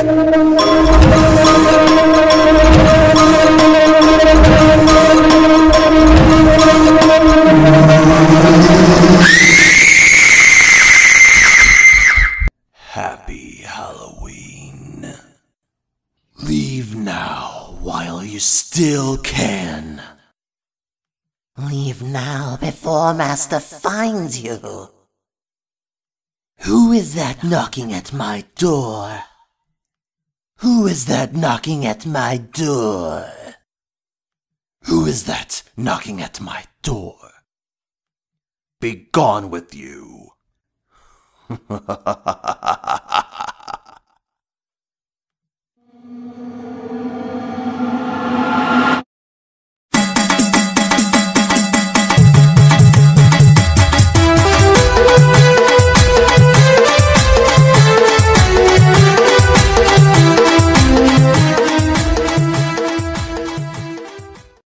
Happy Halloween. Leave now while you still can. Leave now before Master finds you. Who is that knocking at my door? Who is that knocking at my door? Who is that knocking at my door? Begone with you!